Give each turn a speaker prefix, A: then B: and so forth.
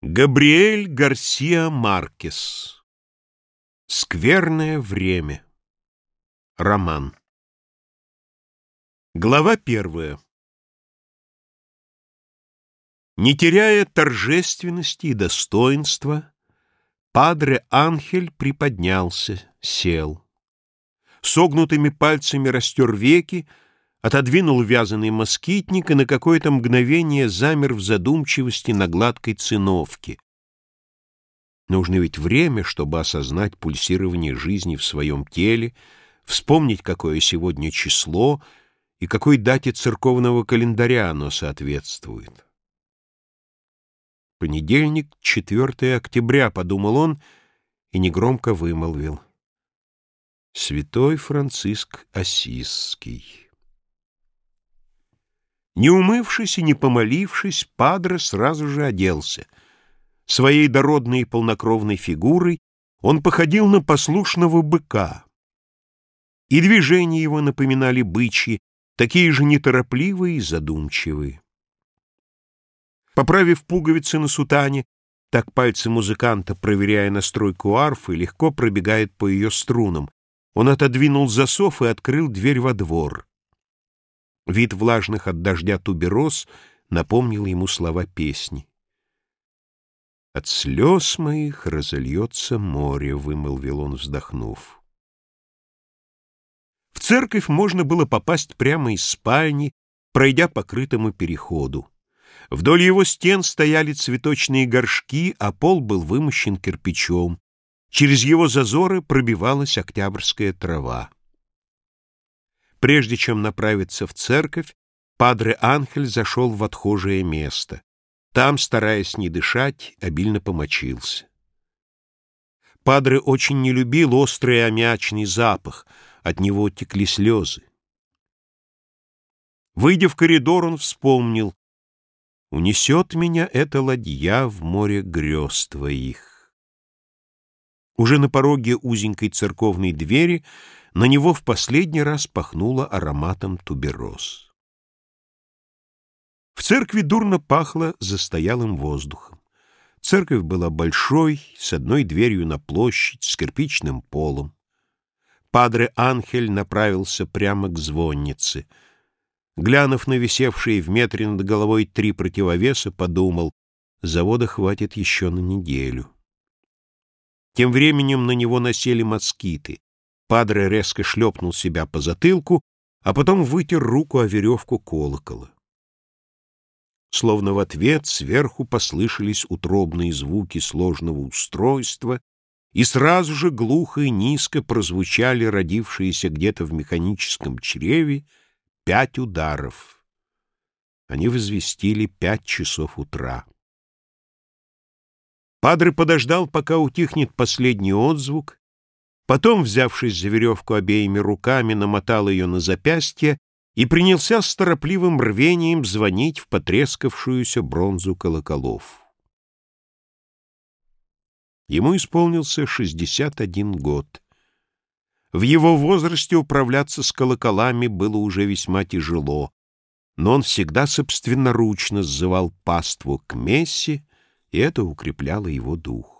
A: Габриэль Гарсиа Маркес. Скверное время. Роман. Глава первая. Не теряя торжественности и достоинства, Падре Анхель приподнялся, сел. Согнутыми пальцами растер веки, отодвинул вязаный москитник и на какое-то мгновение замер в задумчивости на гладкой циновке. Нужно ведь время, чтобы осознать пульсирование жизни в своем теле, вспомнить, какое сегодня число и какой дате церковного календаря оно соответствует. Понедельник, 4 октября, подумал он и негромко вымолвил. Святой Франциск Осисский. Не умывшись и не помолившись, Падре сразу же оделся. Своей дородной и полнокровной фигурой он походил на послушного быка. И движения его напоминали бычьи, такие же неторопливые и задумчивые. Поправив пуговицы на сутане, так пальцы музыканта, проверяя настройку арфы, легко пробегает по ее струнам. Он отодвинул засов и открыл дверь во двор. Вид влажных от дождя тубероз напомнил ему слова песни. «От слез моих разольется море», — вымолвил он, вздохнув. В церковь можно было попасть прямо из спальни, пройдя по крытому переходу. Вдоль его стен стояли цветочные горшки, а пол был вымощен кирпичом. Через его зазоры пробивалась октябрьская трава. Прежде чем направиться в церковь, Падре Анхель зашел в отхожее место. Там, стараясь не дышать, обильно помочился. Падре очень не любил острый аммиачный запах, от него текли слезы. Выйдя в коридор, он вспомнил, «Унесет меня эта ладья в море грез твоих». Уже на пороге узенькой церковной двери на него в последний раз пахнуло ароматом тубероз. В церкви дурно пахло застоялым воздухом. Церковь была большой, с одной дверью на площадь, с кирпичным полом. Падре Анхель направился прямо к звоннице. Глянув на висевшие в метре над головой три противовеса, подумал, завода хватит еще на неделю. Тем временем на него насели москиты. Падре резко шлепнул себя по затылку, а потом вытер руку о веревку колокола. Словно в ответ сверху послышались утробные звуки сложного устройства, и сразу же глухо и низко прозвучали родившиеся где-то в механическом чреве пять ударов. Они возвестили пять часов утра. Падре подождал, пока утихнет последний отзвук, Потом, взявшись за веревку обеими руками, намотал ее на запястье и принялся с торопливым рвением звонить в потрескавшуюся бронзу колоколов. Ему исполнился 61 год. В его возрасте управляться с колоколами было уже весьма тяжело, но он всегда собственноручно сзывал паству к мессе, и это укрепляло его дух.